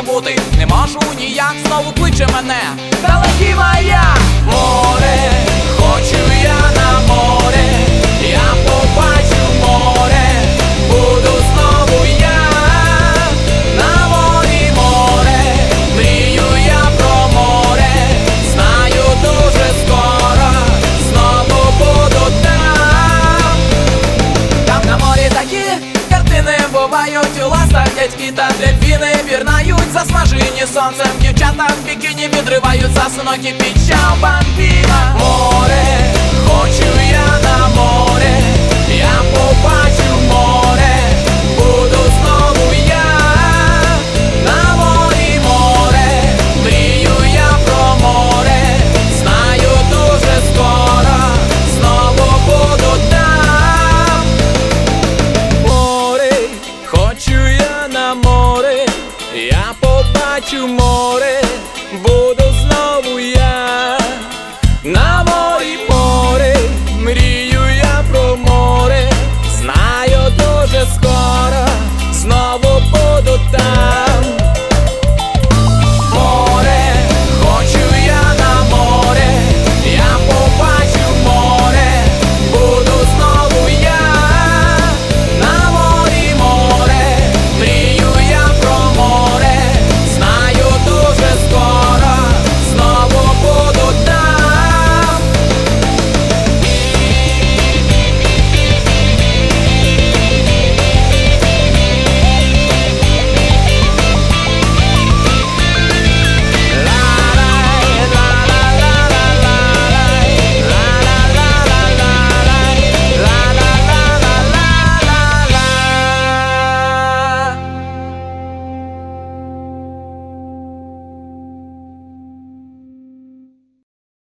місячний, жовтий ліхтар, світанки забутий, не можу ніяк, знову кличе мене. Далекий маяк море, ластах дядьки та дельфіни пірнають засмажені сонцем Дівчата в бікіні відривають засунок і під бамбіна ću more, bodo znovu ja.